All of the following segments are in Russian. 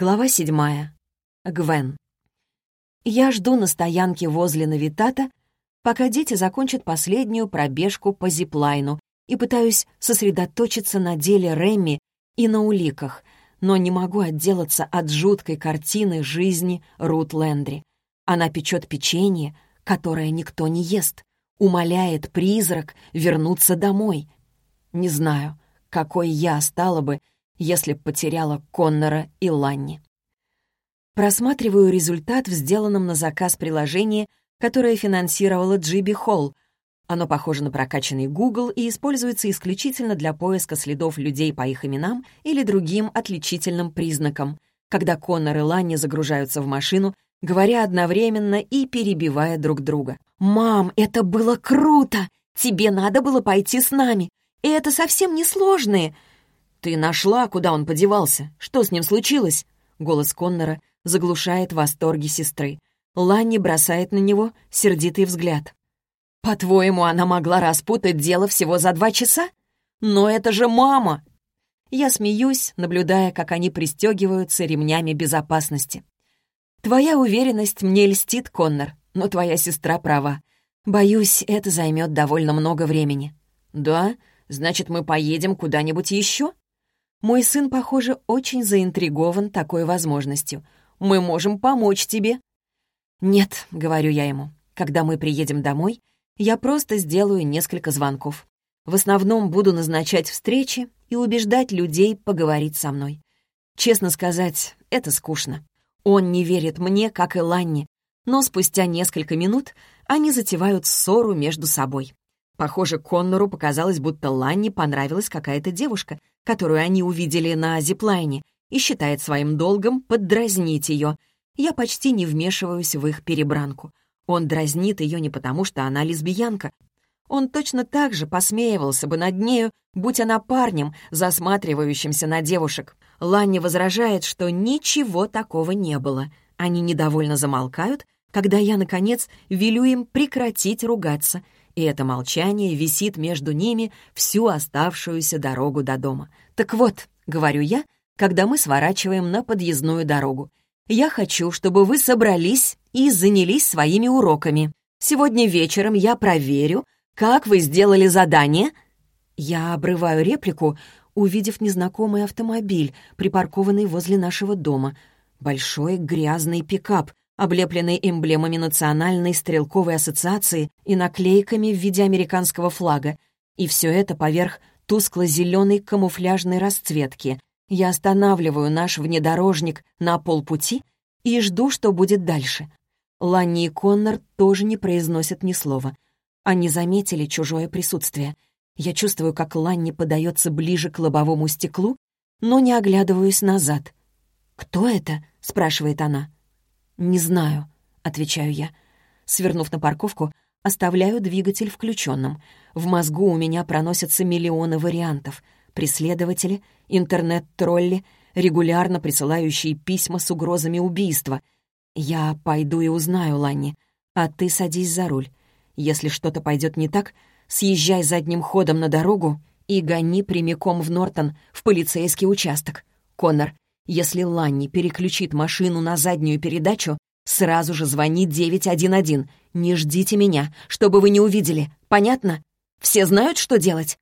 Глава седьмая. Гвен. Я жду на стоянке возле Навитата, пока дети закончат последнюю пробежку по зиплайну и пытаюсь сосредоточиться на деле Рэмми и на уликах, но не могу отделаться от жуткой картины жизни Рут Лендри. Она печет печенье, которое никто не ест, умоляет призрак вернуться домой. Не знаю, какой я стала бы, если б потеряла Коннора и Ланни. Просматриваю результат в сделанном на заказ приложении, которое финансировала Джиби Холл. Оно похоже на прокачанный Google и используется исключительно для поиска следов людей по их именам или другим отличительным признакам, когда Коннор и Ланни загружаются в машину, говоря одновременно и перебивая друг друга. «Мам, это было круто! Тебе надо было пойти с нами! И это совсем не сложные!» «Ты нашла, куда он подевался? Что с ним случилось?» Голос Коннора заглушает восторги сестры. Ланни бросает на него сердитый взгляд. «По-твоему, она могла распутать дело всего за два часа? Но это же мама!» Я смеюсь, наблюдая, как они пристегиваются ремнями безопасности. «Твоя уверенность мне льстит, Коннор, но твоя сестра права. Боюсь, это займет довольно много времени». «Да? Значит, мы поедем куда-нибудь еще?» Мой сын, похоже, очень заинтригован такой возможностью. Мы можем помочь тебе». «Нет», — говорю я ему, — «когда мы приедем домой, я просто сделаю несколько звонков. В основном буду назначать встречи и убеждать людей поговорить со мной. Честно сказать, это скучно. Он не верит мне, как и Ланни, но спустя несколько минут они затевают ссору между собой. Похоже, Коннору показалось, будто Ланни понравилась какая-то девушка, которую они увидели на зиплайне, и считает своим долгом поддразнить ее. Я почти не вмешиваюсь в их перебранку. Он дразнит ее не потому, что она лесбиянка. Он точно так же посмеивался бы над нею, будь она парнем, засматривающимся на девушек. Ланни возражает, что ничего такого не было. Они недовольно замолкают, когда я, наконец, велю им прекратить ругаться — и это молчание висит между ними всю оставшуюся дорогу до дома. «Так вот», — говорю я, когда мы сворачиваем на подъездную дорогу, «я хочу, чтобы вы собрались и занялись своими уроками. Сегодня вечером я проверю, как вы сделали задание». Я обрываю реплику, увидев незнакомый автомобиль, припаркованный возле нашего дома. Большой грязный пикап, облепленный эмблемами Национальной стрелковой ассоциации и наклейками в виде американского флага, и все это поверх тускло-зеленой камуфляжной расцветки. Я останавливаю наш внедорожник на полпути и жду, что будет дальше. Ланни и Коннор тоже не произносят ни слова. Они заметили чужое присутствие. Я чувствую, как Ланни подается ближе к лобовому стеклу, но не оглядываюсь назад. «Кто это?» — спрашивает она. «Не знаю», — отвечаю я. Свернув на парковку, оставляю двигатель включенным. В мозгу у меня проносятся миллионы вариантов. Преследователи, интернет-тролли, регулярно присылающие письма с угрозами убийства. Я пойду и узнаю, Ланни, а ты садись за руль. Если что-то пойдет не так, съезжай задним ходом на дорогу и гони прямиком в Нортон, в полицейский участок. Коннор, если Ланни переключит машину на заднюю передачу, сразу же звони 911. Не ждите меня, чтобы вы не увидели. Понятно? Все знают, что делать?»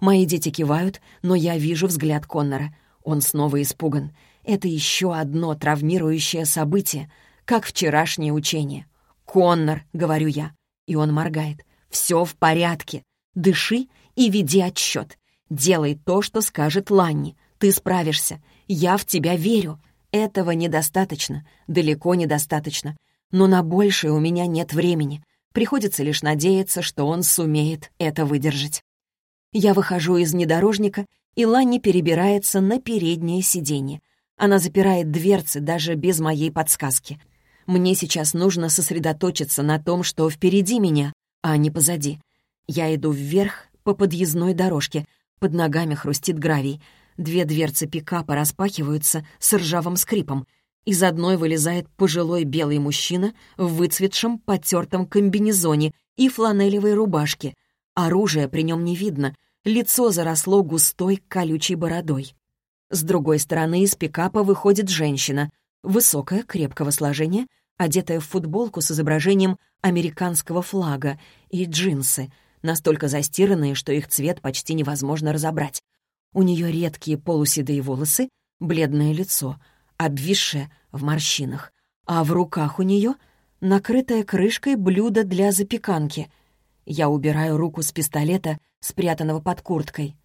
Мои дети кивают, но я вижу взгляд Коннора. Он снова испуган. Это еще одно травмирующее событие, как вчерашнее учение. «Коннор», — говорю я, и он моргает. «Все в порядке. Дыши и веди отсчет. Делай то, что скажет Ланни. Ты справишься. Я в тебя верю. Этого недостаточно, далеко недостаточно. Но на большее у меня нет времени. Приходится лишь надеяться, что он сумеет это выдержать. Я выхожу из внедорожника, и Ланни перебирается на переднее сиденье. Она запирает дверцы даже без моей подсказки. Мне сейчас нужно сосредоточиться на том, что впереди меня, а не позади. Я иду вверх по подъездной дорожке, под ногами хрустит гравий. Две дверцы пикапа распахиваются с ржавым скрипом. Из одной вылезает пожилой белый мужчина в выцветшем потертом комбинезоне и фланелевой рубашке. Оружия при нем не видно, лицо заросло густой колючей бородой. С другой стороны из пикапа выходит женщина, высокая, крепкого сложения, одетая в футболку с изображением американского флага и джинсы, настолько застиранные, что их цвет почти невозможно разобрать. У нее редкие полуседые волосы, бледное лицо, обвисшее в морщинах, а в руках у нее накрытое крышкой блюдо для запеканки. Я убираю руку с пистолета, спрятанного под курткой.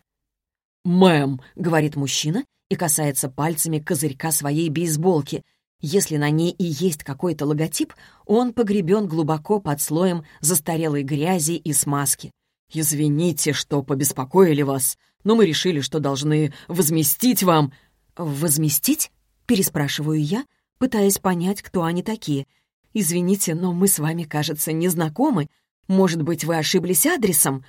«Мэм», — говорит мужчина и касается пальцами козырька своей бейсболки — если на ней и есть какой-то логотип, он погребен глубоко под слоем застарелой грязи и смазки. «Извините, что побеспокоили вас, но мы решили, что должны возместить вам...» «Возместить?» — переспрашиваю я, пытаясь понять, кто они такие. «Извините, но мы с вами, кажется, не знакомы. Может быть, вы ошиблись адресом?»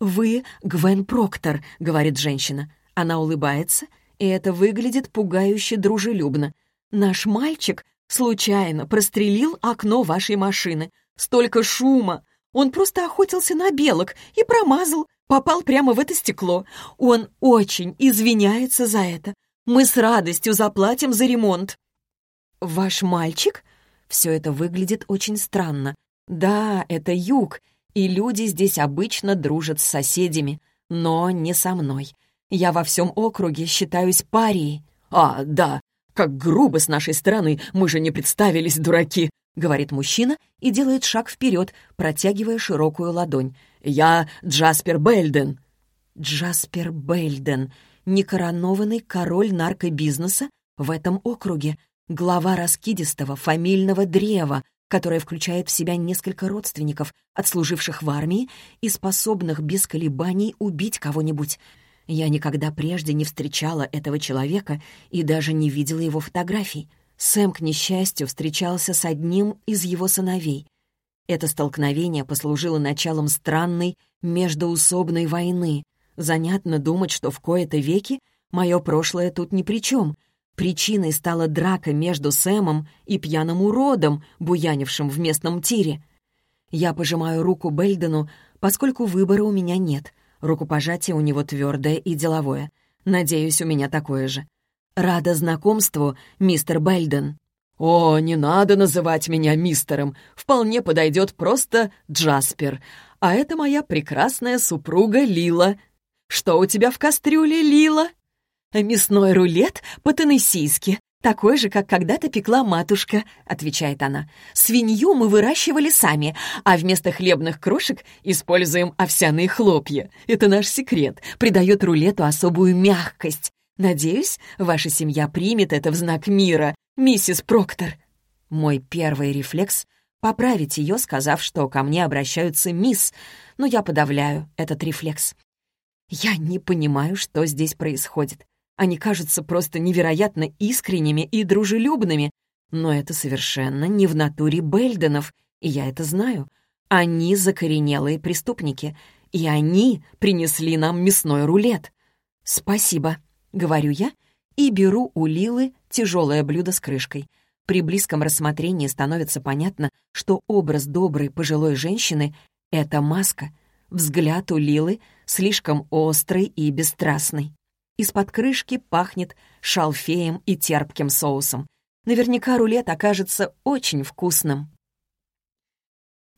«Вы Гвен Проктор», — говорит женщина. Она улыбается, и это выглядит пугающе дружелюбно. Наш мальчик случайно прострелил окно вашей машины. Столько шума! Он просто охотился на белок и промазал, попал прямо в это стекло. Он очень извиняется за это. Мы с радостью заплатим за ремонт. Ваш мальчик? Все это выглядит очень странно. Да, это юг, и люди здесь обычно дружат с соседями, но не со мной. Я во всем округе считаюсь парией. А, да, «Как грубо с нашей стороны, мы же не представились, дураки!» — говорит мужчина и делает шаг вперед, протягивая широкую ладонь. «Я Джаспер Бельден». Джаспер Бельден, некоронованный король наркобизнеса в этом округе, глава раскидистого фамильного древа, которое включает в себя несколько родственников, отслуживших в армии и способных без колебаний убить кого-нибудь. Я никогда прежде не встречала этого человека и даже не видела его фотографий. Сэм, к несчастью, встречался с одним из его сыновей. Это столкновение послужило началом странной междоусобной войны. Занятно думать, что в кои-то веки мое прошлое тут ни при чем. Причиной стала драка между Сэмом и пьяным уродом, буянившим в местном тире. Я пожимаю руку Бельдену, поскольку выбора у меня нет — Рукопожатие у него твердое и деловое. Надеюсь, у меня такое же. «Рада знакомству, мистер Бельден». «О, не надо называть меня мистером. Вполне подойдет просто Джаспер. А это моя прекрасная супруга Лила. Что у тебя в кастрюле, Лила?» «Мясной рулет по-теннессийски такой же, как когда-то пекла матушка», — отвечает она. «Свинью мы выращивали сами, а вместо хлебных крошек используем овсяные хлопья. Это наш секрет, придает рулету особую мягкость. Надеюсь, ваша семья примет это в знак мира, миссис Проктор». Мой первый рефлекс — поправить ее, сказав, что ко мне обращаются мисс, но я подавляю этот рефлекс. Я не понимаю, что здесь происходит. Они кажутся просто невероятно искренними и дружелюбными, но это совершенно не в натуре Бельденов, и я это знаю. Они закоренелые преступники, и они принесли нам мясной рулет. «Спасибо», — говорю я, и беру у Лилы тяжелое блюдо с крышкой. При близком рассмотрении становится понятно, что образ доброй пожилой женщины — это маска. Взгляд у Лилы слишком острый и бесстрастный. Из-под крышки пахнет шалфеем и терпким соусом. Наверняка рулет окажется очень вкусным.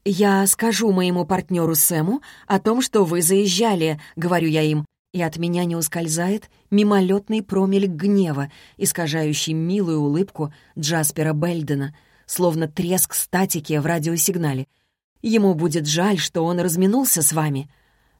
«Я скажу моему партнеру Сэму о том, что вы заезжали», — говорю я им, и от меня не ускользает мимолетный промельк гнева, искажающий милую улыбку Джаспера Бельдена, словно треск статики в радиосигнале. Ему будет жаль, что он разминулся с вами.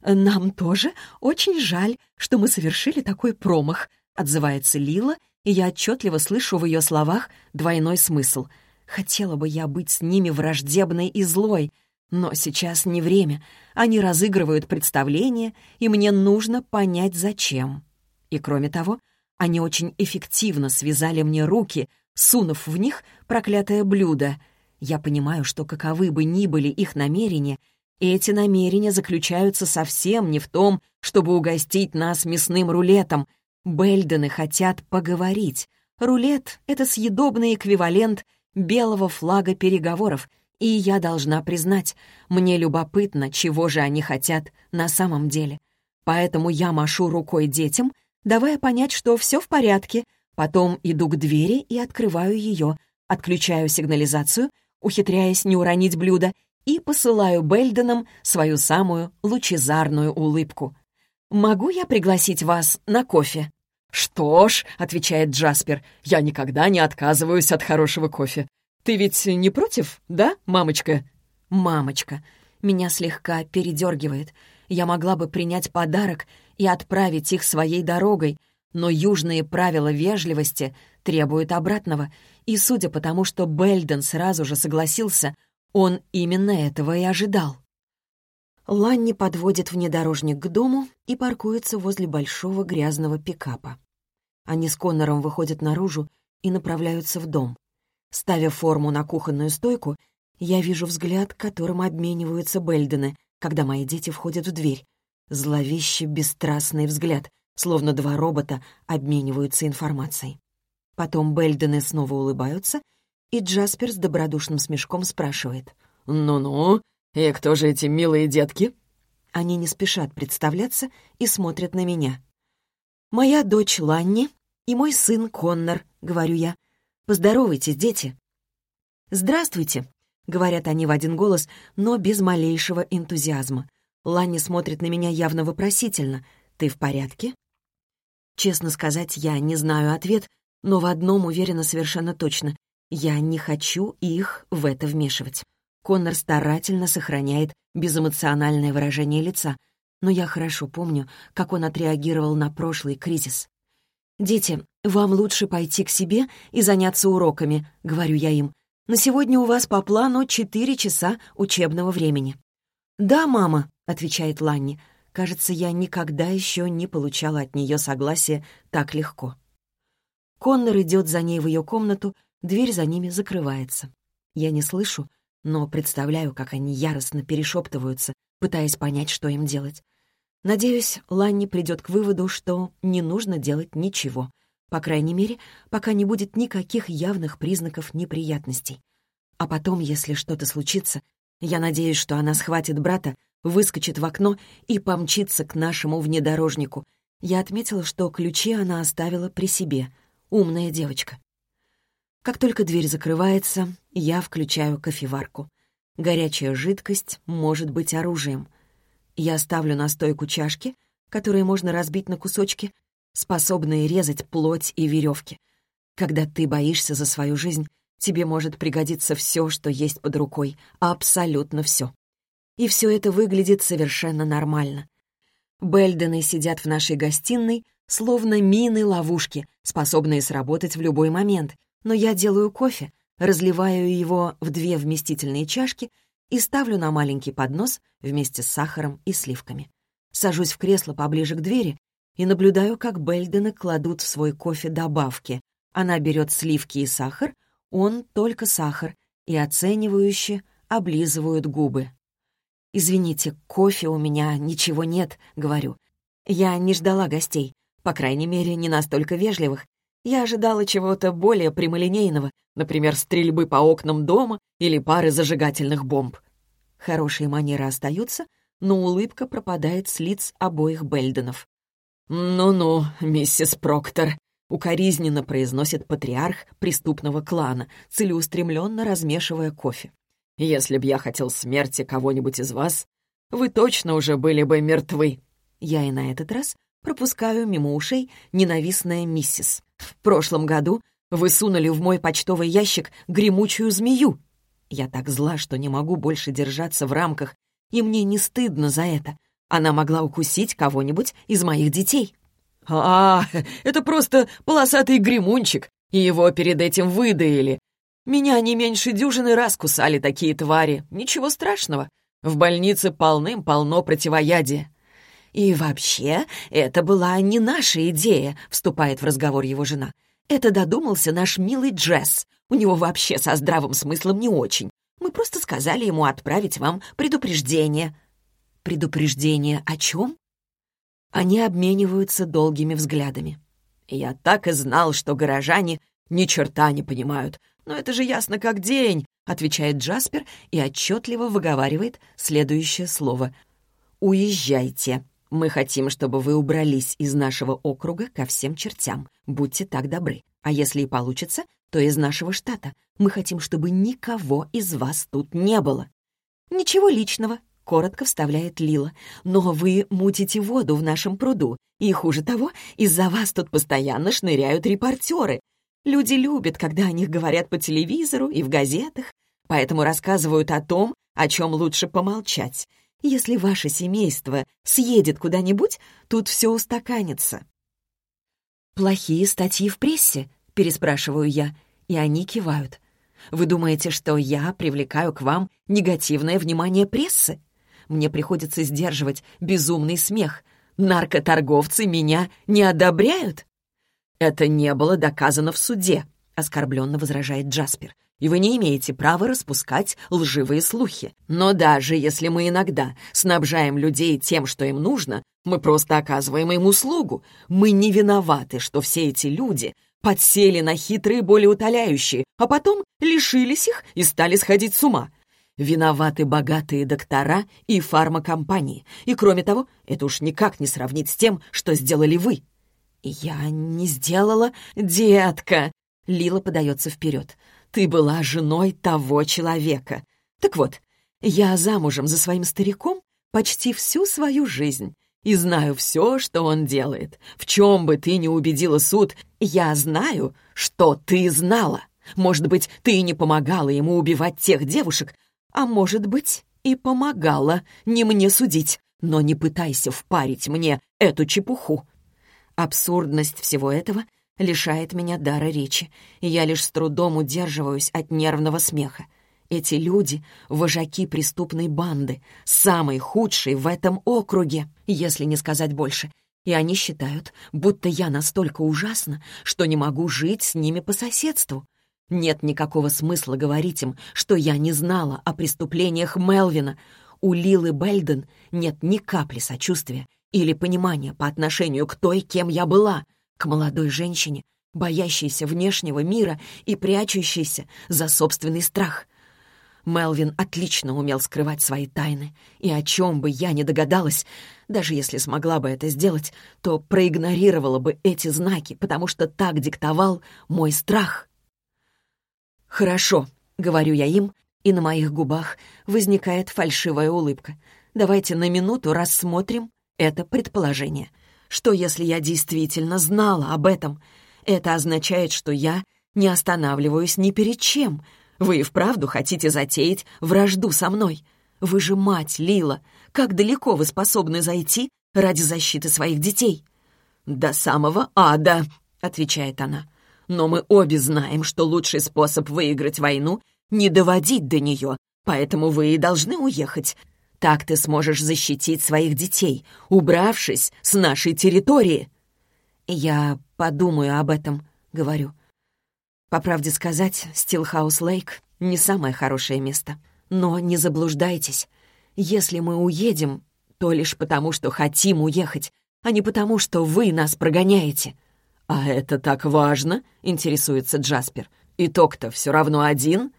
«Нам тоже очень жаль, что мы совершили такой промах», — отзывается Лила, и я отчетливо слышу в ее словах двойной смысл. «Хотела бы я быть с ними враждебной и злой, но сейчас не время. Они разыгрывают представление, и мне нужно понять, зачем. И кроме того, они очень эффективно связали мне руки, сунув в них проклятое блюдо. Я понимаю, что каковы бы ни были их намерения — эти намерения заключаются совсем не в том, чтобы угостить нас мясным рулетом. Бельдены хотят поговорить. Рулет — это съедобный эквивалент белого флага переговоров, и я должна признать, мне любопытно, чего же они хотят на самом деле. Поэтому я машу рукой детям, давая понять, что все в порядке. Потом иду к двери и открываю ее, отключаю сигнализацию, ухитряясь не уронить блюдо, и посылаю Бельденам свою самую лучезарную улыбку. «Могу я пригласить вас на кофе?» «Что ж», — отвечает Джаспер, — «я никогда не отказываюсь от хорошего кофе. Ты ведь не против, да, мамочка?» «Мамочка». Меня слегка передергивает. Я могла бы принять подарок и отправить их своей дорогой, но южные правила вежливости требуют обратного, и судя по тому, что Бельден сразу же согласился, он именно этого и ожидал. Ланни подводит внедорожник к дому и паркуется возле большого грязного пикапа. Они с Коннором выходят наружу и направляются в дом. Ставя форму на кухонную стойку, я вижу взгляд, которым обмениваются Бельдены, когда мои дети входят в дверь. Зловеще бесстрастный взгляд, словно два робота обмениваются информацией. Потом Бельдены снова улыбаются, и Джаспер с добродушным смешком спрашивает. «Ну-ну, и кто же эти милые детки?» Они не спешат представляться и смотрят на меня. «Моя дочь Ланни и мой сын Коннор», — говорю я. «Поздоровайтесь, дети». «Здравствуйте», — говорят они в один голос, но без малейшего энтузиазма. Ланни смотрит на меня явно вопросительно. «Ты в порядке?» Честно сказать, я не знаю ответ, но в одном уверена совершенно точно. Я не хочу их в это вмешивать. Коннор старательно сохраняет безэмоциональное выражение лица, но я хорошо помню, как он отреагировал на прошлый кризис. «Дети, вам лучше пойти к себе и заняться уроками», — говорю я им. «На сегодня у вас по плану четыре часа учебного времени». «Да, мама», — отвечает Ланни. «Кажется, я никогда еще не получала от нее согласия так легко». Коннор идет за ней в ее комнату, дверь за ними закрывается. Я не слышу, но представляю, как они яростно перешептываются, пытаясь понять, что им делать. Надеюсь, Ланни придет к выводу, что не нужно делать ничего, по крайней мере, пока не будет никаких явных признаков неприятностей. А потом, если что-то случится, я надеюсь, что она схватит брата, выскочит в окно и помчится к нашему внедорожнику. Я отметила, что ключи она оставила при себе. Умная девочка. Как только дверь закрывается, я включаю кофеварку. Горячая жидкость может быть оружием. Я ставлю на стойку чашки, которые можно разбить на кусочки, способные резать плоть и веревки. Когда ты боишься за свою жизнь, тебе может пригодиться все, что есть под рукой, абсолютно все. И все это выглядит совершенно нормально. Бельдены сидят в нашей гостиной, словно мины-ловушки, способные сработать в любой момент — но я делаю кофе, разливаю его в две вместительные чашки и ставлю на маленький поднос вместе с сахаром и сливками. Сажусь в кресло поближе к двери и наблюдаю, как Бельдены кладут в свой кофе добавки. Она берет сливки и сахар, он только сахар, и оценивающе облизывают губы. «Извините, кофе у меня ничего нет», — говорю. «Я не ждала гостей, по крайней мере, не настолько вежливых, я ожидала чего-то более прямолинейного, например, стрельбы по окнам дома или пары зажигательных бомб. Хорошие манеры остаются, но улыбка пропадает с лиц обоих Бельденов. «Ну-ну, миссис Проктор», — укоризненно произносит патриарх преступного клана, целеустремленно размешивая кофе. «Если б я хотел смерти кого-нибудь из вас, вы точно уже были бы мертвы». Я и на этот раз пропускаю мимо ушей ненавистная миссис. В прошлом году вы сунули в мой почтовый ящик гремучую змею. Я так зла, что не могу больше держаться в рамках, и мне не стыдно за это. Она могла укусить кого-нибудь из моих детей. «А, это просто полосатый гремунчик, и его перед этим выдаили. Меня не меньше дюжины раз кусали такие твари. Ничего страшного. В больнице полным-полно противоядия. «И вообще, это была не наша идея», — вступает в разговор его жена. «Это додумался наш милый Джесс. У него вообще со здравым смыслом не очень. Мы просто сказали ему отправить вам предупреждение». «Предупреждение о чем?» Они обмениваются долгими взглядами. «Я так и знал, что горожане ни черта не понимают. Но это же ясно как день», — отвечает Джаспер и отчетливо выговаривает следующее слово. «Уезжайте». Мы хотим, чтобы вы убрались из нашего округа ко всем чертям. Будьте так добры. А если и получится, то из нашего штата. Мы хотим, чтобы никого из вас тут не было». «Ничего личного», — коротко вставляет Лила. «Но вы мутите воду в нашем пруду. И хуже того, из-за вас тут постоянно шныряют репортеры. Люди любят, когда о них говорят по телевизору и в газетах, поэтому рассказывают о том, о чем лучше помолчать. Если ваше семейство съедет куда-нибудь, тут все устаканится». «Плохие статьи в прессе?» — переспрашиваю я, и они кивают. «Вы думаете, что я привлекаю к вам негативное внимание прессы? Мне приходится сдерживать безумный смех. Наркоторговцы меня не одобряют?» «Это не было доказано в суде», — оскорбленно возражает Джаспер и вы не имеете права распускать лживые слухи. Но даже если мы иногда снабжаем людей тем, что им нужно, мы просто оказываем им услугу. Мы не виноваты, что все эти люди подсели на хитрые болеутоляющие, а потом лишились их и стали сходить с ума. Виноваты богатые доктора и фармакомпании. И кроме того, это уж никак не сравнить с тем, что сделали вы. «Я не сделала, детка!» Лила подается вперед. Ты была женой того человека. Так вот, я замужем за своим стариком почти всю свою жизнь и знаю все, что он делает. В чем бы ты ни убедила суд, я знаю, что ты знала. Может быть, ты и не помогала ему убивать тех девушек, а может быть, и помогала, не мне судить, но не пытайся впарить мне эту чепуху. Абсурдность всего этого лишает меня дара речи, и я лишь с трудом удерживаюсь от нервного смеха. Эти люди — вожаки преступной банды, самые худшие в этом округе, если не сказать больше. И они считают, будто я настолько ужасна, что не могу жить с ними по соседству. Нет никакого смысла говорить им, что я не знала о преступлениях Мелвина. У Лилы Бельден нет ни капли сочувствия или понимания по отношению к той, кем я была — к молодой женщине, боящейся внешнего мира и прячущейся за собственный страх. Мелвин отлично умел скрывать свои тайны, и о чем бы я ни догадалась, даже если смогла бы это сделать, то проигнорировала бы эти знаки, потому что так диктовал мой страх. «Хорошо», — говорю я им, и на моих губах возникает фальшивая улыбка. «Давайте на минуту рассмотрим это предположение». Что, если я действительно знала об этом? Это означает, что я не останавливаюсь ни перед чем. Вы и вправду хотите затеять вражду со мной? Вы же мать, Лила. Как далеко вы способны зайти ради защиты своих детей?» «До самого ада», — отвечает она. «Но мы обе знаем, что лучший способ выиграть войну — не доводить до нее, поэтому вы и должны уехать. Так ты сможешь защитить своих детей, убравшись с нашей территории». «Я подумаю об этом», — говорю. По правде сказать, Стилхаус-Лейк — не самое хорошее место. Но не заблуждайтесь. Если мы уедем, то лишь потому, что хотим уехать, а не потому, что вы нас прогоняете. «А это так важно?» — интересуется Джаспер. «Итог-то все равно один?»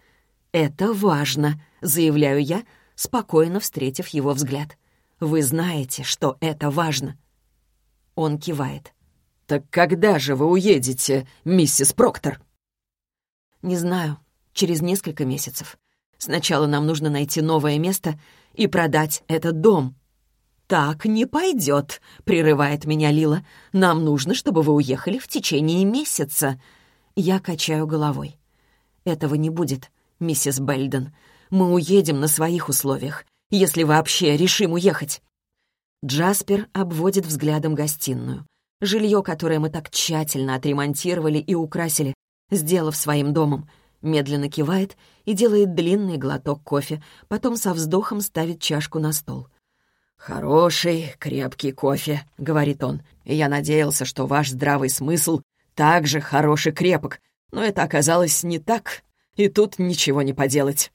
«Это важно», — заявляю я, спокойно встретив его взгляд. «Вы знаете, что это важно». Он кивает. «Так когда же вы уедете, миссис Проктор?» «Не знаю. Через несколько месяцев. Сначала нам нужно найти новое место и продать этот дом». «Так не пойдет», — прерывает меня Лила. «Нам нужно, чтобы вы уехали в течение месяца». Я качаю головой. «Этого не будет, миссис Бельден. Мы уедем на своих условиях, если вообще решим уехать». Джаспер обводит взглядом гостиную. Жилье, которое мы так тщательно отремонтировали и украсили, сделав своим домом, медленно кивает и делает длинный глоток кофе, потом со вздохом ставит чашку на стол. «Хороший, крепкий кофе», — говорит он. «И я надеялся, что ваш здравый смысл также хороший крепок, но это оказалось не так, и тут ничего не поделать».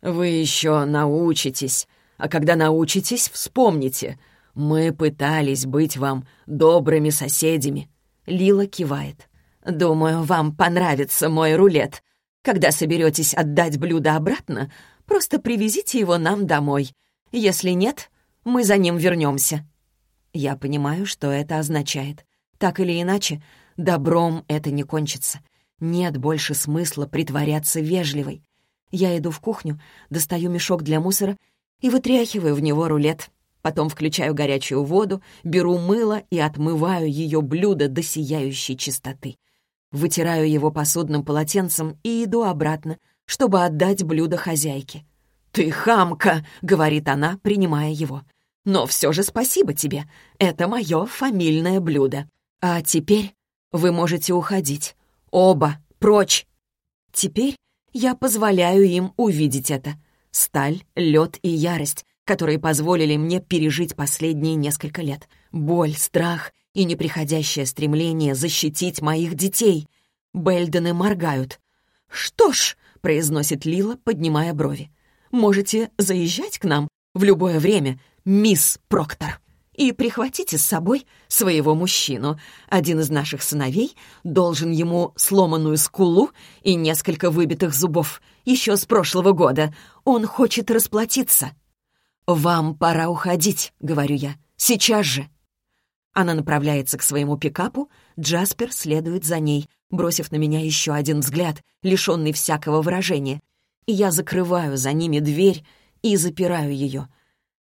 Вы еще научитесь, а когда научитесь, вспомните. Мы пытались быть вам добрыми соседями». Лила кивает. «Думаю, вам понравится мой рулет. Когда соберетесь отдать блюдо обратно, просто привезите его нам домой. Если нет, мы за ним вернемся». Я понимаю, что это означает. Так или иначе, добром это не кончится. Нет больше смысла притворяться вежливой. Я иду в кухню, достаю мешок для мусора и вытряхиваю в него рулет. Потом включаю горячую воду, беру мыло и отмываю ее блюдо до сияющей чистоты. Вытираю его посудным полотенцем и иду обратно, чтобы отдать блюдо хозяйке. «Ты хамка!» — говорит она, принимая его. «Но все же спасибо тебе. Это мое фамильное блюдо. А теперь вы можете уходить. Оба, прочь!» Теперь я позволяю им увидеть это. Сталь, лед и ярость, которые позволили мне пережить последние несколько лет. Боль, страх и неприходящее стремление защитить моих детей. Бельдены моргают. «Что ж», — произносит Лила, поднимая брови, «можете заезжать к нам в любое время, мисс Проктор» и прихватите с собой своего мужчину. Один из наших сыновей должен ему сломанную скулу и несколько выбитых зубов еще с прошлого года. Он хочет расплатиться. «Вам пора уходить», — говорю я. «Сейчас же». Она направляется к своему пикапу, Джаспер следует за ней, бросив на меня еще один взгляд, лишенный всякого выражения. Я закрываю за ними дверь и запираю ее.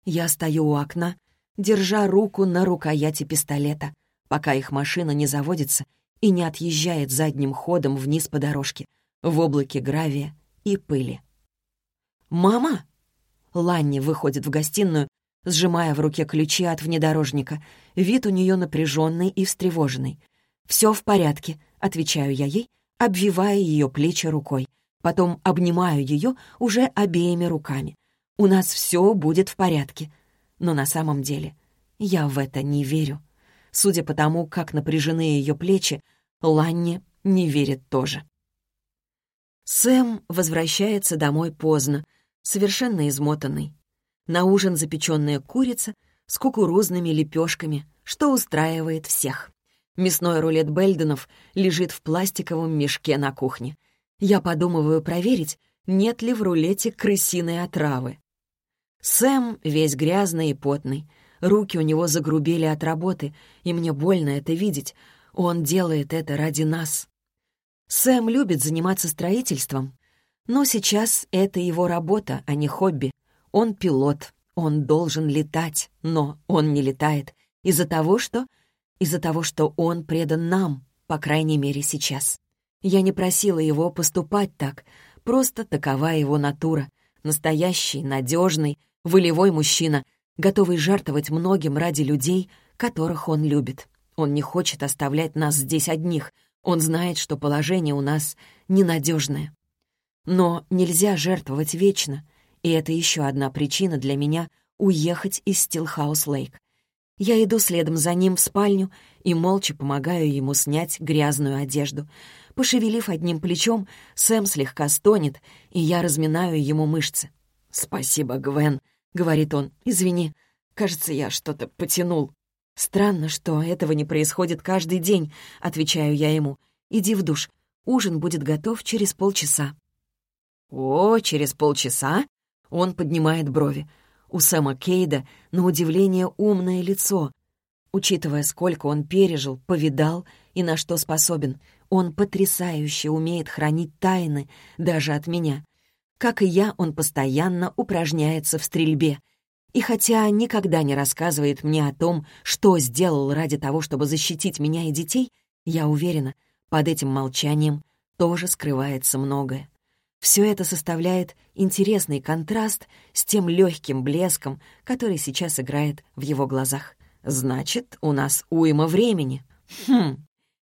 Я стою у окна, держа руку на рукояти пистолета, пока их машина не заводится и не отъезжает задним ходом вниз по дорожке, в облаке гравия и пыли. «Мама!» Ланни выходит в гостиную, сжимая в руке ключи от внедорожника. Вид у нее напряженный и встревоженный. «Все в порядке», — отвечаю я ей, обвивая ее плечи рукой. Потом обнимаю ее уже обеими руками. «У нас все будет в порядке но на самом деле я в это не верю. Судя по тому, как напряжены ее плечи, Ланни не верит тоже. Сэм возвращается домой поздно, совершенно измотанный. На ужин запеченная курица с кукурузными лепешками, что устраивает всех. Мясной рулет Бельденов лежит в пластиковом мешке на кухне. Я подумываю проверить, нет ли в рулете крысиной отравы. Сэм весь грязный и потный. Руки у него загрубели от работы, и мне больно это видеть. Он делает это ради нас. Сэм любит заниматься строительством, но сейчас это его работа, а не хобби. Он пилот, он должен летать, но он не летает из-за того, что... Из-за того, что он предан нам, по крайней мере, сейчас. Я не просила его поступать так, просто такова его натура. Настоящий, надежный, волевой мужчина, готовый жертвовать многим ради людей, которых он любит. Он не хочет оставлять нас здесь одних. Он знает, что положение у нас ненадежное. Но нельзя жертвовать вечно, и это еще одна причина для меня уехать из Стилхаус-Лейк. Я иду следом за ним в спальню и молча помогаю ему снять грязную одежду. Пошевелив одним плечом, Сэм слегка стонет, и я разминаю ему мышцы. «Спасибо, Гвен», — говорит он. «Извини, кажется, я что-то потянул». «Странно, что этого не происходит каждый день», — отвечаю я ему. «Иди в душ. Ужин будет готов через полчаса». «О, через полчаса?» Он поднимает брови. У Сэма Кейда, на удивление, умное лицо. Учитывая, сколько он пережил, повидал и на что способен, он потрясающе умеет хранить тайны даже от меня. Как и я, он постоянно упражняется в стрельбе. И хотя никогда не рассказывает мне о том, что сделал ради того, чтобы защитить меня и детей, я уверена, под этим молчанием тоже скрывается многое. Все это составляет интересный контраст с тем легким блеском, который сейчас играет в его глазах. Значит, у нас уйма времени. Хм.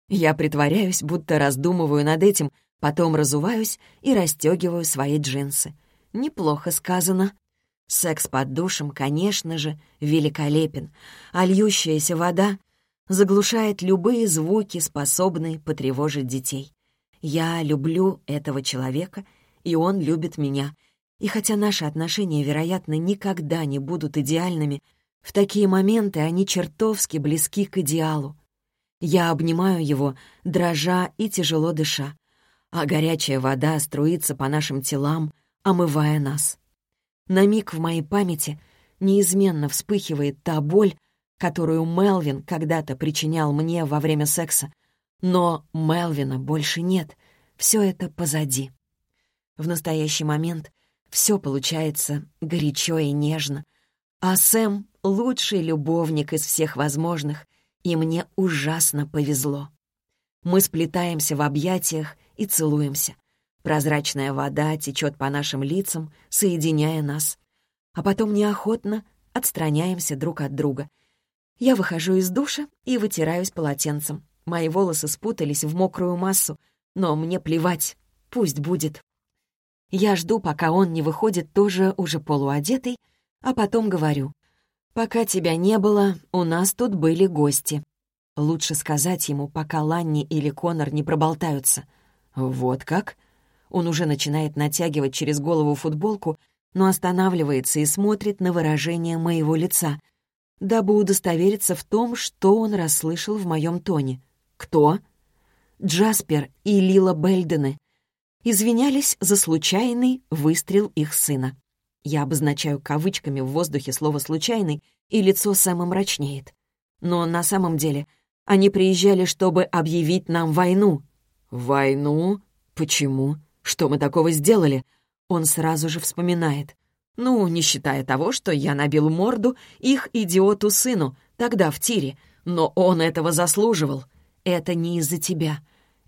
Я притворяюсь, будто раздумываю над этим, Потом разуваюсь и расстегиваю свои джинсы. Неплохо сказано. Секс под душем, конечно же, великолепен, а льющаяся вода заглушает любые звуки, способные потревожить детей. Я люблю этого человека, и он любит меня. И хотя наши отношения, вероятно, никогда не будут идеальными, в такие моменты они чертовски близки к идеалу. Я обнимаю его, дрожа и тяжело дыша а горячая вода струится по нашим телам, омывая нас. На миг в моей памяти неизменно вспыхивает та боль, которую Мелвин когда-то причинял мне во время секса. Но Мелвина больше нет. Все это позади. В настоящий момент все получается горячо и нежно. А Сэм — лучший любовник из всех возможных, и мне ужасно повезло. Мы сплетаемся в объятиях и целуемся. Прозрачная вода течет по нашим лицам, соединяя нас. А потом неохотно отстраняемся друг от друга. Я выхожу из душа и вытираюсь полотенцем. Мои волосы спутались в мокрую массу, но мне плевать, пусть будет. Я жду, пока он не выходит тоже уже полуодетый, а потом говорю. «Пока тебя не было, у нас тут были гости». Лучше сказать ему, пока Ланни или Конор не проболтаются. «Вот как?» Он уже начинает натягивать через голову футболку, но останавливается и смотрит на выражение моего лица, дабы удостовериться в том, что он расслышал в моем тоне. «Кто?» Джаспер и Лила Бельдены извинялись за случайный выстрел их сына. Я обозначаю кавычками в воздухе слово «случайный», и лицо Сэма мрачнеет. Но на самом деле они приезжали, чтобы объявить нам войну. «Войну? Почему? Что мы такого сделали?» Он сразу же вспоминает. «Ну, не считая того, что я набил морду их идиоту-сыну, тогда в тире, но он этого заслуживал. Это не из-за тебя.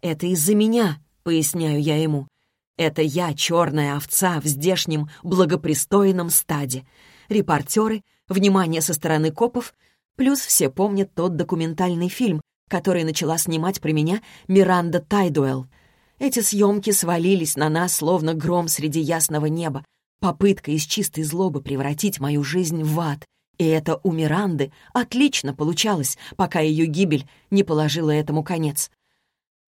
Это из-за меня», — поясняю я ему. «Это я, черная овца в здешнем благопристойном стаде. Репортеры, внимание со стороны копов, плюс все помнят тот документальный фильм, который начала снимать при меня Миранда Тайдуэлл. Эти съемки свалились на нас, словно гром среди ясного неба. Попытка из чистой злобы превратить мою жизнь в ад. И это у Миранды отлично получалось, пока ее гибель не положила этому конец.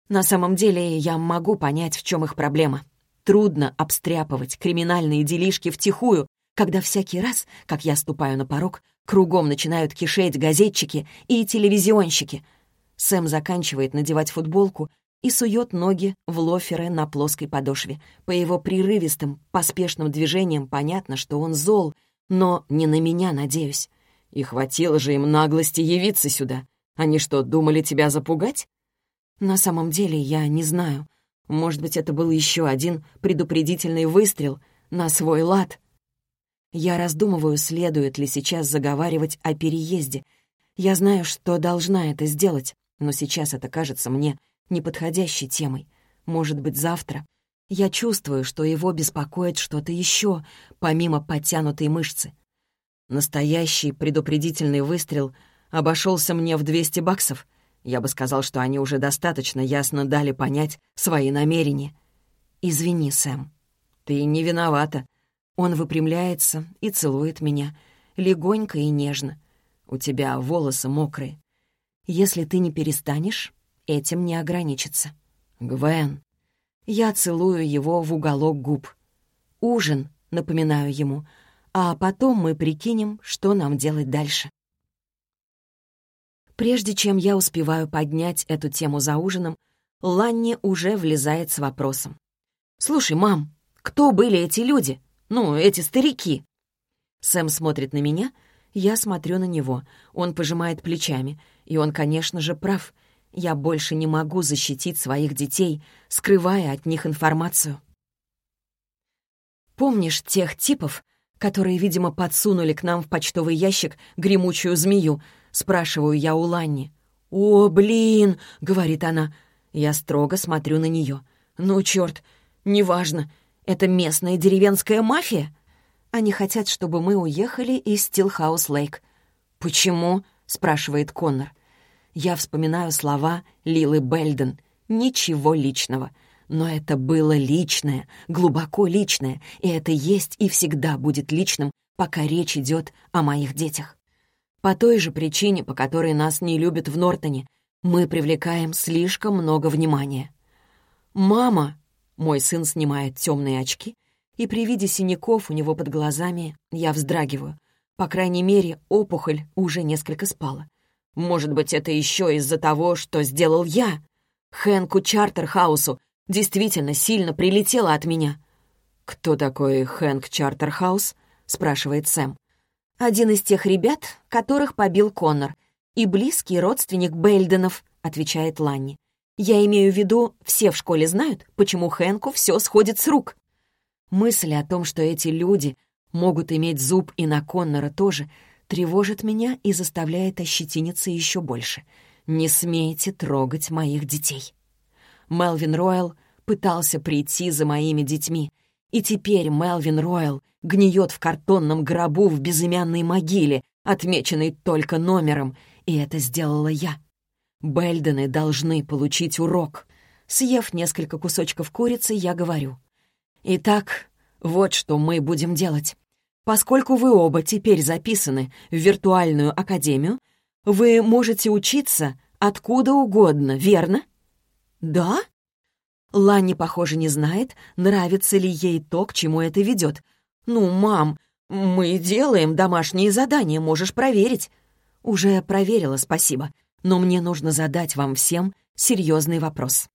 На самом деле я могу понять, в чем их проблема. Трудно обстряпывать криминальные делишки втихую, когда всякий раз, как я ступаю на порог, кругом начинают кишеть газетчики и телевизионщики. Сэм заканчивает надевать футболку и сует ноги в лоферы на плоской подошве. По его прерывистым, поспешным движениям понятно, что он зол, но не на меня, надеюсь. И хватило же им наглости явиться сюда. Они что, думали тебя запугать? На самом деле я не знаю. Может быть, это был еще один предупредительный выстрел на свой лад. Я раздумываю, следует ли сейчас заговаривать о переезде. Я знаю, что должна это сделать, но сейчас это кажется мне неподходящей темой. Может быть, завтра. Я чувствую, что его беспокоит что-то еще, помимо подтянутой мышцы. Настоящий предупредительный выстрел обошелся мне в 200 баксов. Я бы сказал, что они уже достаточно ясно дали понять свои намерения. «Извини, Сэм. Ты не виновата». Он выпрямляется и целует меня, легонько и нежно. «У тебя волосы мокрые. Если ты не перестанешь, этим не ограничится. «Гвен!» Я целую его в уголок губ. «Ужин», — напоминаю ему, а потом мы прикинем, что нам делать дальше. Прежде чем я успеваю поднять эту тему за ужином, Ланни уже влезает с вопросом. «Слушай, мам, кто были эти люди? Ну, эти старики?» Сэм смотрит на меня, я смотрю на него. Он пожимает плечами, и он, конечно же, прав — я больше не могу защитить своих детей, скрывая от них информацию. Помнишь тех типов, которые, видимо, подсунули к нам в почтовый ящик гремучую змею? Спрашиваю я у Ланни. «О, блин!» — говорит она. Я строго смотрю на нее. «Ну, черт, неважно. Это местная деревенская мафия?» Они хотят, чтобы мы уехали из Стилхаус-Лейк. «Почему?» — спрашивает Коннор. Я вспоминаю слова Лилы Бельден. Ничего личного. Но это было личное, глубоко личное, и это есть и всегда будет личным, пока речь идет о моих детях. По той же причине, по которой нас не любят в Нортоне, мы привлекаем слишком много внимания. «Мама!» — мой сын снимает темные очки, и при виде синяков у него под глазами я вздрагиваю. По крайней мере, опухоль уже несколько спала. Может быть, это еще из-за того, что сделал я. Хэнку Чартерхаусу действительно сильно прилетело от меня. «Кто такой Хэнк Чартерхаус?» — спрашивает Сэм. «Один из тех ребят, которых побил Коннор, и близкий родственник Бельденов», — отвечает Ланни. «Я имею в виду, все в школе знают, почему Хэнку все сходит с рук». Мысль о том, что эти люди могут иметь зуб и на Коннора тоже, тревожит меня и заставляет ощетиниться еще больше. «Не смейте трогать моих детей». Мелвин Ройл пытался прийти за моими детьми, и теперь Мелвин Ройл гниет в картонном гробу в безымянной могиле, отмеченной только номером, и это сделала я. Бельдены должны получить урок. Съев несколько кусочков курицы, я говорю. Итак, вот что мы будем делать. Поскольку вы оба теперь записаны в виртуальную академию, вы можете учиться откуда угодно, верно? Да? Ланни, похоже, не знает, нравится ли ей то, к чему это ведет. «Ну, мам, мы делаем домашние задания, можешь проверить». «Уже проверила, спасибо. Но мне нужно задать вам всем серьезный вопрос».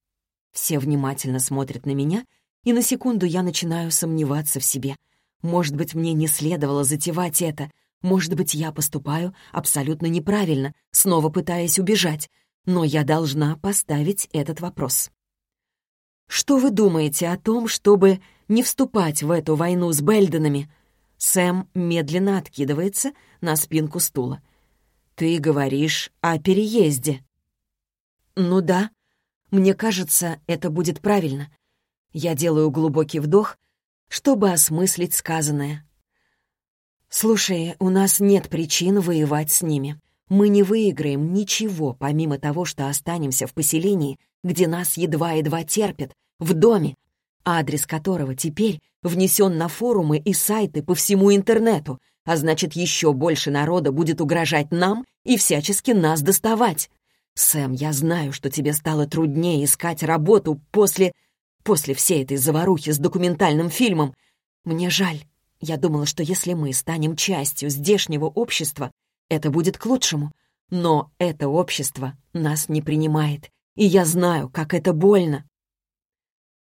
Все внимательно смотрят на меня, и на секунду я начинаю сомневаться в себе — может быть, мне не следовало затевать это. Может быть, я поступаю абсолютно неправильно, снова пытаясь убежать. Но я должна поставить этот вопрос. Что вы думаете о том, чтобы не вступать в эту войну с Бельденами? Сэм медленно откидывается на спинку стула. Ты говоришь о переезде. Ну да. Мне кажется, это будет правильно. Я делаю глубокий вдох — чтобы осмыслить сказанное. «Слушай, у нас нет причин воевать с ними. Мы не выиграем ничего, помимо того, что останемся в поселении, где нас едва-едва терпят, в доме, адрес которого теперь внесен на форумы и сайты по всему интернету, а значит, еще больше народа будет угрожать нам и всячески нас доставать. Сэм, я знаю, что тебе стало труднее искать работу после после всей этой заварухи с документальным фильмом. Мне жаль. Я думала, что если мы станем частью здешнего общества, это будет к лучшему. Но это общество нас не принимает, и я знаю, как это больно.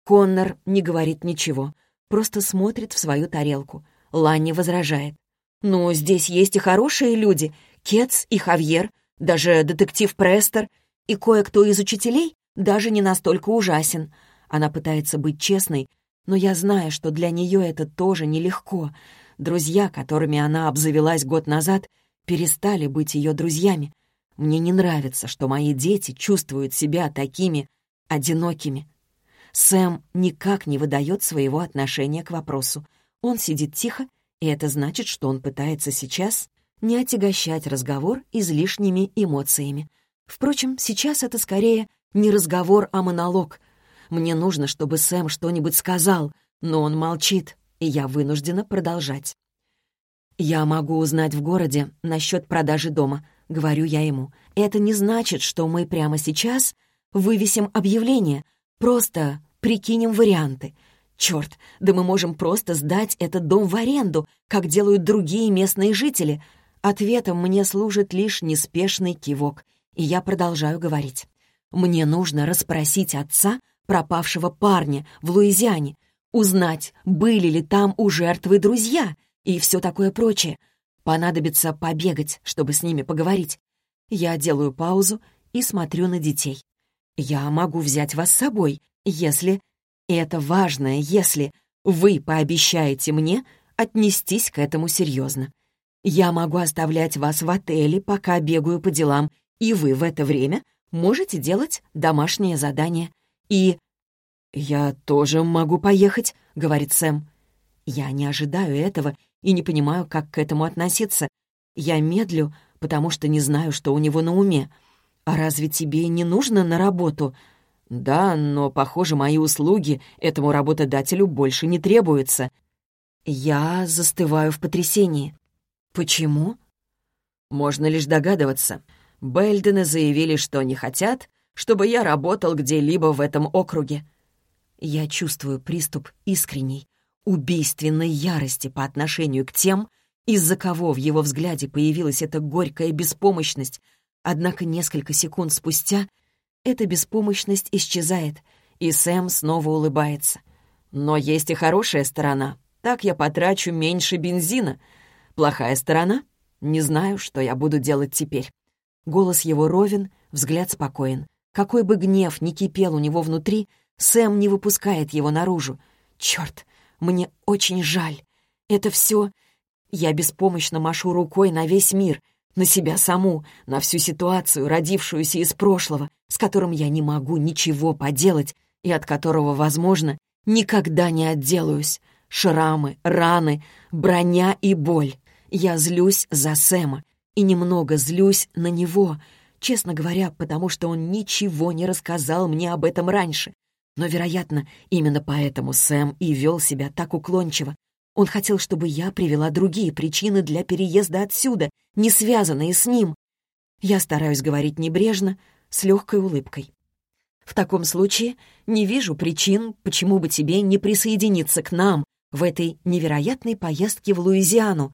Коннор не говорит ничего, просто смотрит в свою тарелку. Ланни возражает. «Ну, здесь есть и хорошие люди. Кетс и Хавьер, даже детектив Престер, и кое-кто из учителей даже не настолько ужасен. Она пытается быть честной, но я знаю, что для нее это тоже нелегко. Друзья, которыми она обзавелась год назад, перестали быть ее друзьями. Мне не нравится, что мои дети чувствуют себя такими одинокими. Сэм никак не выдает своего отношения к вопросу. Он сидит тихо, и это значит, что он пытается сейчас не отягощать разговор излишними эмоциями. Впрочем, сейчас это скорее не разговор, а монолог — мне нужно, чтобы Сэм что-нибудь сказал, но он молчит, и я вынуждена продолжать. «Я могу узнать в городе насчет продажи дома», — говорю я ему. «Это не значит, что мы прямо сейчас вывесим объявление, просто прикинем варианты. Черт, да мы можем просто сдать этот дом в аренду, как делают другие местные жители». Ответом мне служит лишь неспешный кивок, и я продолжаю говорить. «Мне нужно расспросить отца пропавшего парня в Луизиане, узнать, были ли там у жертвы друзья и все такое прочее. Понадобится побегать, чтобы с ними поговорить. Я делаю паузу и смотрю на детей. Я могу взять вас с собой, если... И это важное, если вы пообещаете мне отнестись к этому серьезно. Я могу оставлять вас в отеле, пока бегаю по делам, и вы в это время можете делать домашнее задание. И... «Я тоже могу поехать», — говорит Сэм. Я не ожидаю этого и не понимаю, как к этому относиться. Я медлю, потому что не знаю, что у него на уме. «А разве тебе не нужно на работу?» «Да, но, похоже, мои услуги этому работодателю больше не требуются». Я застываю в потрясении. «Почему?» Можно лишь догадываться. Бельдены заявили, что не хотят, чтобы я работал где-либо в этом округе. Я чувствую приступ искренней, убийственной ярости по отношению к тем, из-за кого в его взгляде появилась эта горькая беспомощность, однако несколько секунд спустя эта беспомощность исчезает, и Сэм снова улыбается. «Но есть и хорошая сторона. Так я потрачу меньше бензина. Плохая сторона? Не знаю, что я буду делать теперь». Голос его ровен, взгляд спокоен. Какой бы гнев ни кипел у него внутри, Сэм не выпускает его наружу. Черт, мне очень жаль. Это все... Я беспомощно машу рукой на весь мир, на себя саму, на всю ситуацию, родившуюся из прошлого, с которым я не могу ничего поделать и от которого, возможно, никогда не отделаюсь. Шрамы, раны, броня и боль. Я злюсь за Сэма и немного злюсь на него, честно говоря, потому что он ничего не рассказал мне об этом раньше. Но, вероятно, именно поэтому Сэм и вел себя так уклончиво. Он хотел, чтобы я привела другие причины для переезда отсюда, не связанные с ним. Я стараюсь говорить небрежно, с легкой улыбкой. В таком случае не вижу причин, почему бы тебе не присоединиться к нам в этой невероятной поездке в Луизиану.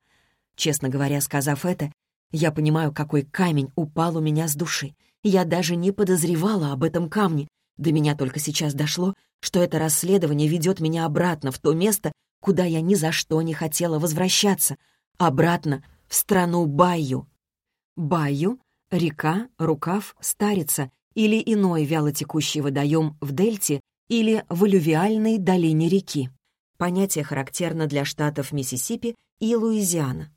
Честно говоря, сказав это, я понимаю, какой камень упал у меня с души. Я даже не подозревала об этом камне. До меня только сейчас дошло, что это расследование ведет меня обратно в то место, куда я ни за что не хотела возвращаться. Обратно в страну Байю. Байю — река, рукав, старица или иной вялотекущий водоем в дельте или в алювиальной долине реки. Понятие характерно для штатов Миссисипи и Луизиана.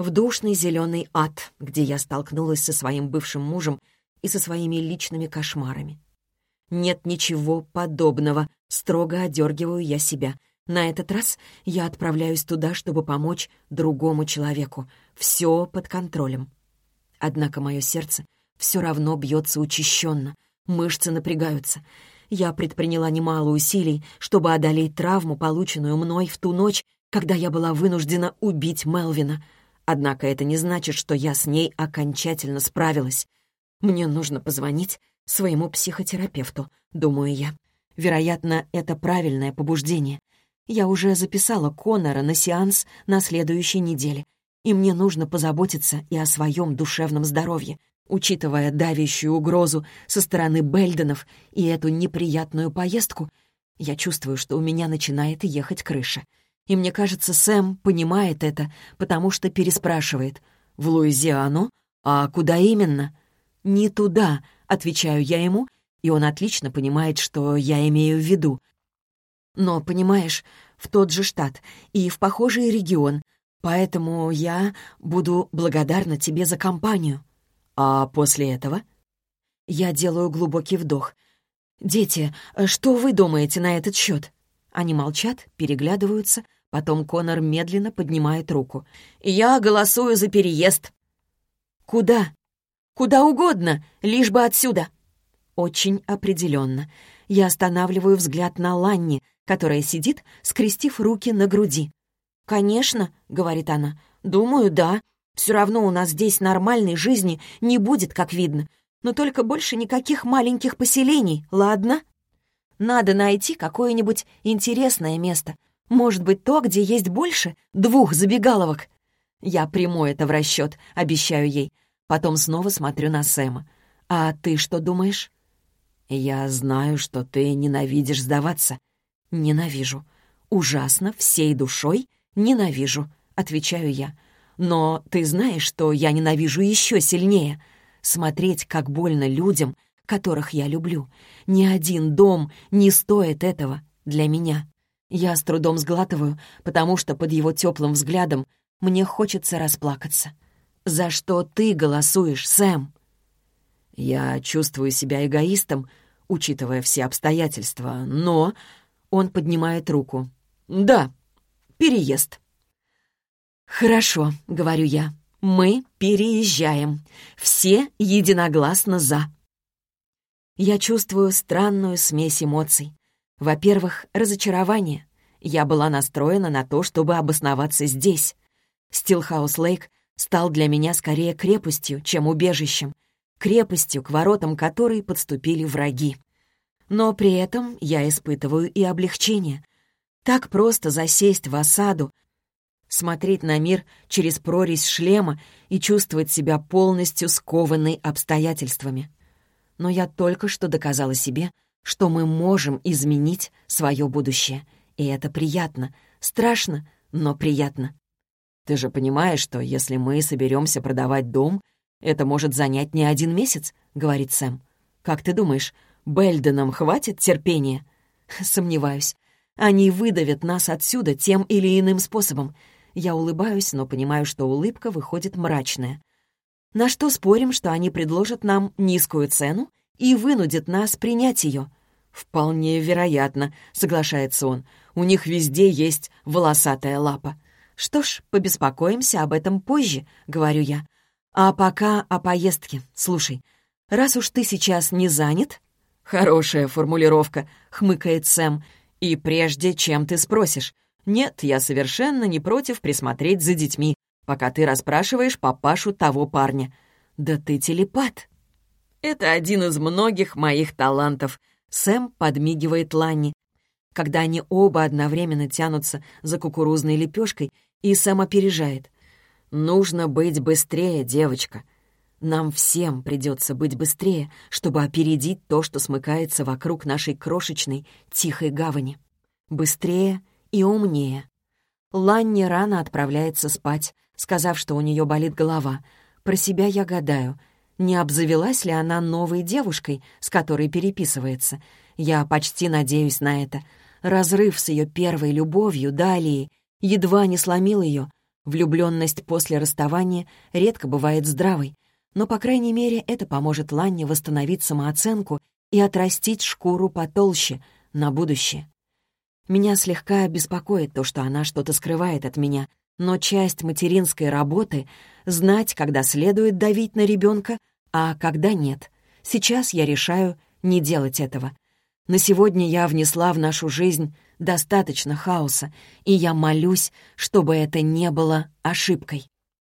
В душный зеленый ад, где я столкнулась со своим бывшим мужем и со своими личными кошмарами. Нет ничего подобного, строго одергиваю я себя. На этот раз я отправляюсь туда, чтобы помочь другому человеку. Все под контролем. Однако мое сердце все равно бьется учащенно, мышцы напрягаются. Я предприняла немало усилий, чтобы одолеть травму, полученную мной в ту ночь, когда я была вынуждена убить Мелвина. Однако это не значит, что я с ней окончательно справилась. Мне нужно позвонить своему психотерапевту, думаю я. Вероятно, это правильное побуждение. Я уже записала Конора на сеанс на следующей неделе, и мне нужно позаботиться и о своем душевном здоровье, учитывая давящую угрозу со стороны Бельденов и эту неприятную поездку. Я чувствую, что у меня начинает ехать крыша. И мне кажется, Сэм понимает это, потому что переспрашивает. «В Луизиану? А куда именно?» «Не туда», — отвечаю я ему, и он отлично понимает, что я имею в виду. «Но, понимаешь, в тот же штат и в похожий регион, поэтому я буду благодарна тебе за компанию». «А после этого?» Я делаю глубокий вдох. «Дети, что вы думаете на этот счет?» Они молчат, переглядываются, потом Конор медленно поднимает руку. «Я голосую за переезд». «Куда?» Куда угодно, лишь бы отсюда. Очень определенно. Я останавливаю взгляд на Ланни, которая сидит, скрестив руки на груди. «Конечно», — говорит она, — «думаю, да. Все равно у нас здесь нормальной жизни не будет, как видно. Но только больше никаких маленьких поселений, ладно? Надо найти какое-нибудь интересное место. Может быть, то, где есть больше двух забегаловок. Я приму это в расчет, обещаю ей. Потом снова смотрю на Сэма. «А ты что думаешь?» «Я знаю, что ты ненавидишь сдаваться». «Ненавижу. Ужасно, всей душой ненавижу», — отвечаю я. «Но ты знаешь, что я ненавижу еще сильнее? Смотреть, как больно людям, которых я люблю. Ни один дом не стоит этого для меня». Я с трудом сглатываю, потому что под его теплым взглядом мне хочется расплакаться. «За что ты голосуешь, Сэм?» «Я чувствую себя эгоистом, учитывая все обстоятельства, но...» Он поднимает руку. «Да, переезд». «Хорошо», — говорю я. «Мы переезжаем. Все единогласно за». Я чувствую странную смесь эмоций. Во-первых, разочарование. Я была настроена на то, чтобы обосноваться здесь. Стилхаус-Лейк стал для меня скорее крепостью, чем убежищем, крепостью, к воротам которой подступили враги. Но при этом я испытываю и облегчение. Так просто засесть в осаду, смотреть на мир через прорезь шлема и чувствовать себя полностью скованной обстоятельствами. Но я только что доказала себе, что мы можем изменить свое будущее. И это приятно. Страшно, но приятно. Ты же понимаешь, что если мы соберемся продавать дом, это может занять не один месяц, — говорит Сэм. Как ты думаешь, Бельденам хватит терпения? Сомневаюсь. Они выдавят нас отсюда тем или иным способом. Я улыбаюсь, но понимаю, что улыбка выходит мрачная. На что спорим, что они предложат нам низкую цену и вынудят нас принять ее? «Вполне вероятно», — соглашается он. «У них везде есть волосатая лапа». «Что ж, побеспокоимся об этом позже», — говорю я. «А пока о поездке. Слушай, раз уж ты сейчас не занят...» «Хорошая формулировка», — хмыкает Сэм. «И прежде чем ты спросишь, нет, я совершенно не против присмотреть за детьми, пока ты расспрашиваешь папашу того парня. Да ты телепат. Это один из многих моих талантов. Сэм подмигивает Ланни. Когда они оба одновременно тянутся за кукурузной лепешкой, и Сэм опережает. «Нужно быть быстрее, девочка. Нам всем придется быть быстрее, чтобы опередить то, что смыкается вокруг нашей крошечной, тихой гавани. Быстрее и умнее. Ланни рано отправляется спать, сказав, что у нее болит голова. Про себя я гадаю, не обзавелась ли она новой девушкой, с которой переписывается. Я почти надеюсь на это. Разрыв с ее первой любовью, далее, едва не сломил ее. Влюбленность после расставания редко бывает здравой, но, по крайней мере, это поможет Ланне восстановить самооценку и отрастить шкуру потолще на будущее. Меня слегка беспокоит то, что она что-то скрывает от меня, но часть материнской работы — знать, когда следует давить на ребенка, а когда нет. Сейчас я решаю не делать этого. На сегодня я внесла в нашу жизнь достаточно хаоса, и я молюсь, чтобы это не было ошибкой.